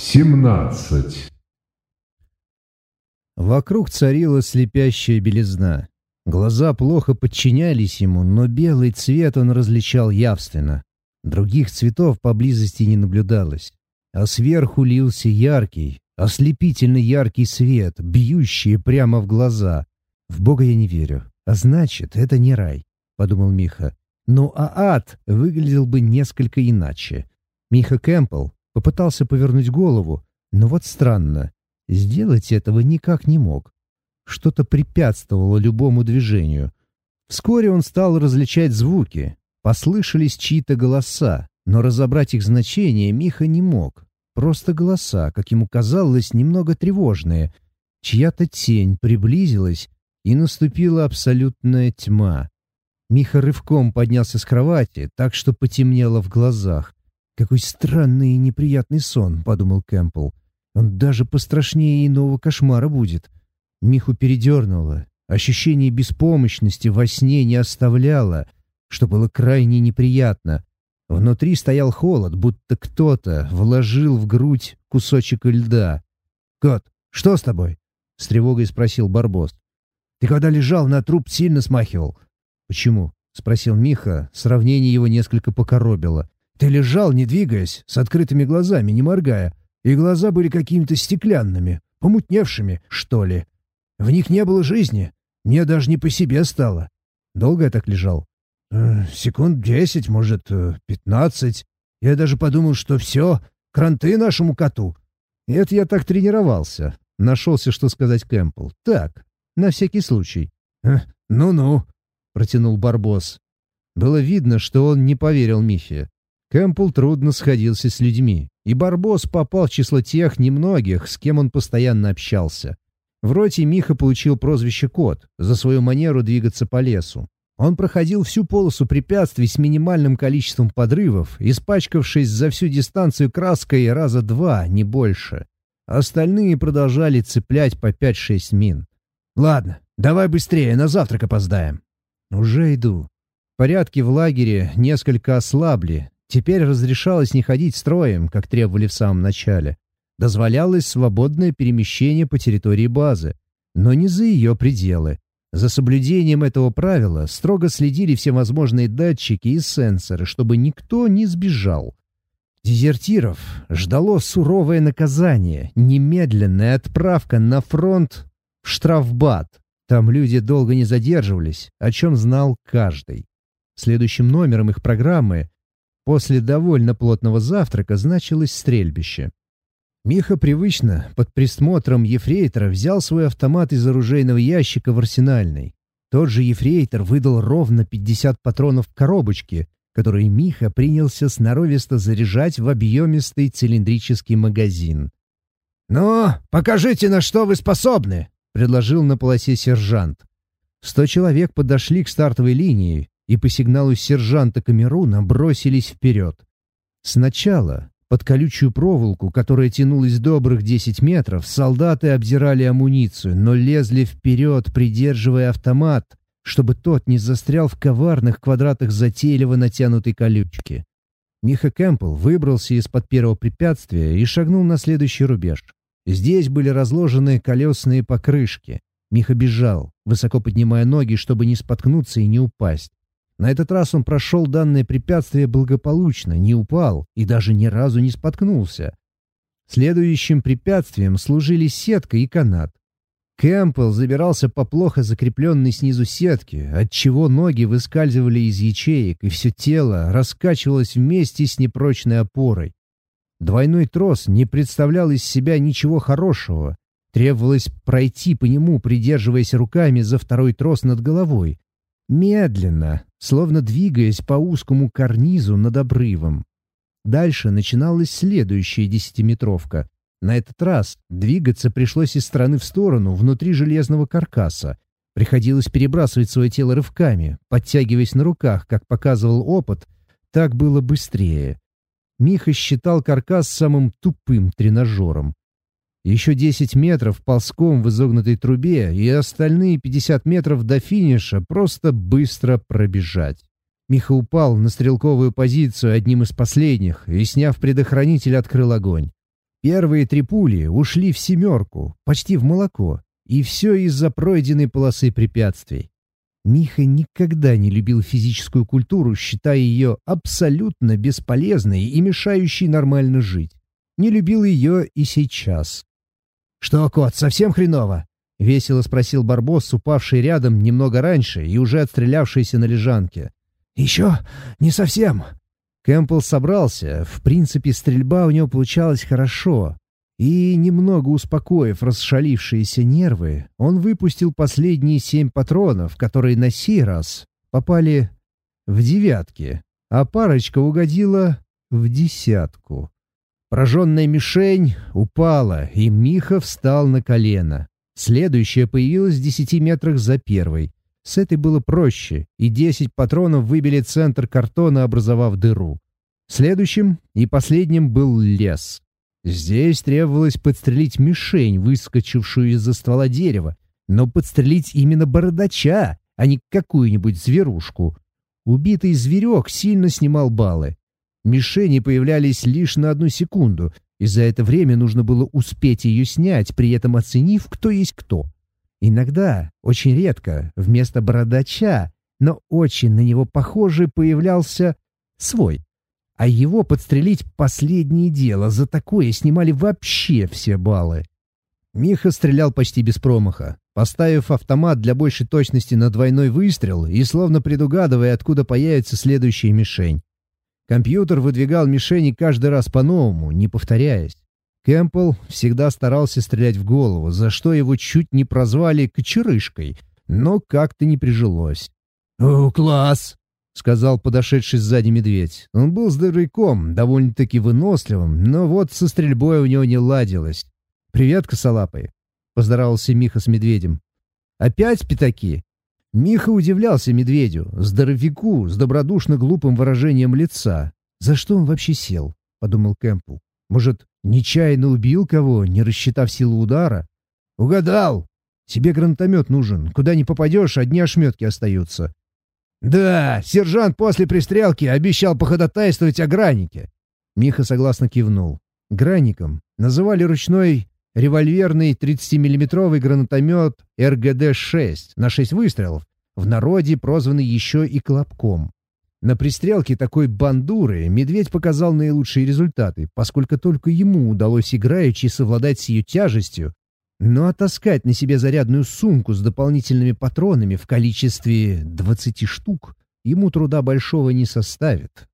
Семнадцать. Вокруг царила слепящая белизна. Глаза плохо подчинялись ему, но белый цвет он различал явственно. Других цветов поблизости не наблюдалось. А сверху лился яркий, ослепительно яркий свет, бьющий прямо в глаза. «В Бога я не верю, а значит, это не рай», — подумал Миха. «Ну а ад выглядел бы несколько иначе». Миха Кэмпбелл попытался повернуть голову, но вот странно, сделать этого никак не мог. Что-то препятствовало любому движению. Вскоре он стал различать звуки. Послышались чьи-то голоса, но разобрать их значение Миха не мог. Просто голоса, как ему казалось, немного тревожные. Чья-то тень приблизилась, и наступила абсолютная тьма. Миха рывком поднялся с кровати, так что потемнело в глазах. «Какой странный и неприятный сон», — подумал Кэмпбелл. «Он даже пострашнее иного кошмара будет». Миху передернуло. Ощущение беспомощности во сне не оставляло, что было крайне неприятно. Внутри стоял холод, будто кто-то вложил в грудь кусочек льда. «Кот, что с тобой?» — с тревогой спросил Барбос. «Ты когда лежал, на труп сильно смахивал». «Почему?» — спросил Миха. Сравнение его несколько покоробило. Ты лежал, не двигаясь, с открытыми глазами, не моргая, и глаза были какими-то стеклянными, помутневшими, что ли. В них не было жизни. Мне даже не по себе стало. Долго я так лежал? Э, секунд десять, может, э, пятнадцать. Я даже подумал, что все, кранты нашему коту. Это я так тренировался. Нашелся, что сказать Кэмпбелл. Так, на всякий случай. «Э, «Ну-ну», — протянул Барбос. Было видно, что он не поверил Мифе. Кэмпбелл трудно сходился с людьми, и Барбос попал в число тех немногих, с кем он постоянно общался. В роте Миха получил прозвище «Кот» за свою манеру двигаться по лесу. Он проходил всю полосу препятствий с минимальным количеством подрывов, испачкавшись за всю дистанцию краской раза два, не больше. Остальные продолжали цеплять по 5-6 мин. «Ладно, давай быстрее, на завтрак опоздаем». «Уже иду». Порядки в лагере несколько ослабли, Теперь разрешалось не ходить строем, как требовали в самом начале. Дозволялось свободное перемещение по территории базы, но не за ее пределы. За соблюдением этого правила строго следили всевозможные датчики и сенсоры, чтобы никто не сбежал. Дезертиров ждало суровое наказание, немедленная отправка на фронт в штрафбат. Там люди долго не задерживались, о чем знал каждый. Следующим номером их программы После довольно плотного завтрака значилось стрельбище. Миха привычно, под присмотром ефрейтора, взял свой автомат из оружейного ящика в арсенальный. Тот же ефрейтор выдал ровно 50 патронов в коробочке, которые Миха принялся сноровисто заряжать в объемистый цилиндрический магазин. «Ну, покажите, на что вы способны!» — предложил на полосе сержант. Сто человек подошли к стартовой линии, и по сигналу сержанта Камеруна бросились вперед. Сначала, под колючую проволоку, которая тянулась добрых десять метров, солдаты обдирали амуницию, но лезли вперед, придерживая автомат, чтобы тот не застрял в коварных квадратах затейливо натянутой колючки. Миха Кэмпбелл выбрался из-под первого препятствия и шагнул на следующий рубеж. Здесь были разложены колесные покрышки. Миха бежал, высоко поднимая ноги, чтобы не споткнуться и не упасть. На этот раз он прошел данное препятствие благополучно, не упал и даже ни разу не споткнулся. Следующим препятствием служили сетка и канат. Кэмпбелл забирался по плохо закрепленной снизу сетке, отчего ноги выскальзывали из ячеек, и все тело раскачивалось вместе с непрочной опорой. Двойной трос не представлял из себя ничего хорошего. Требовалось пройти по нему, придерживаясь руками за второй трос над головой. Медленно, словно двигаясь по узкому карнизу над обрывом. Дальше начиналась следующая десятиметровка. На этот раз двигаться пришлось из стороны в сторону внутри железного каркаса. Приходилось перебрасывать свое тело рывками, подтягиваясь на руках, как показывал опыт, так было быстрее. Миха считал каркас самым тупым тренажером. Еще 10 метров ползком в изогнутой трубе и остальные 50 метров до финиша просто быстро пробежать. Миха упал на стрелковую позицию одним из последних и, сняв предохранитель, открыл огонь. Первые три пули ушли в семерку, почти в молоко, и все из-за пройденной полосы препятствий. Миха никогда не любил физическую культуру, считая ее абсолютно бесполезной и мешающей нормально жить. Не любил ее и сейчас. «Что, кот, совсем хреново?» — весело спросил Барбос, упавший рядом немного раньше и уже отстрелявшийся на лежанке. «Еще не совсем». Кэмпбелл собрался. В принципе, стрельба у него получалась хорошо. И, немного успокоив расшалившиеся нервы, он выпустил последние семь патронов, которые на сей раз попали в девятки, а парочка угодила в десятку. Пораженная мишень упала, и Миха встал на колено. Следующая появилась в десяти метрах за первой. С этой было проще, и десять патронов выбили центр картона, образовав дыру. Следующим и последним был лес. Здесь требовалось подстрелить мишень, выскочившую из-за ствола дерева, но подстрелить именно бородача, а не какую-нибудь зверушку. Убитый зверек сильно снимал баллы. Мишени появлялись лишь на одну секунду, и за это время нужно было успеть ее снять, при этом оценив, кто есть кто. Иногда, очень редко, вместо бородача, но очень на него похожий появлялся свой. А его подстрелить — последнее дело, за такое снимали вообще все баллы. Миха стрелял почти без промаха, поставив автомат для большей точности на двойной выстрел и словно предугадывая, откуда появится следующая мишень. Компьютер выдвигал мишени каждый раз по-новому, не повторяясь. Кэмпбелл всегда старался стрелять в голову, за что его чуть не прозвали «кочерышкой», но как-то не прижилось. «О, класс!» — сказал подошедший сзади медведь. Он был здоровяком, довольно-таки выносливым, но вот со стрельбой у него не ладилось. «Привет, косолапый!» — поздоровался Миха с медведем. «Опять пятаки?» Миха удивлялся медведю, здоровяку, с добродушно глупым выражением лица. «За что он вообще сел?» — подумал Кэмпбелл. «Может, нечаянно убил кого, не рассчитав силу удара?» «Угадал! Тебе гранатомет нужен. Куда не попадешь, одни ошметки остаются». «Да, сержант после пристрелки обещал походатайствовать о гранике». Миха согласно кивнул. Граником называли ручной револьверный 30-миллиметровый гранатомет РГД-6 на 6 выстрелов, в народе прозванный еще и «Клопком». На пристрелке такой бандуры медведь показал наилучшие результаты, поскольку только ему удалось играючи совладать с ее тяжестью, но отаскать на себе зарядную сумку с дополнительными патронами в количестве 20 штук ему труда большого не составит.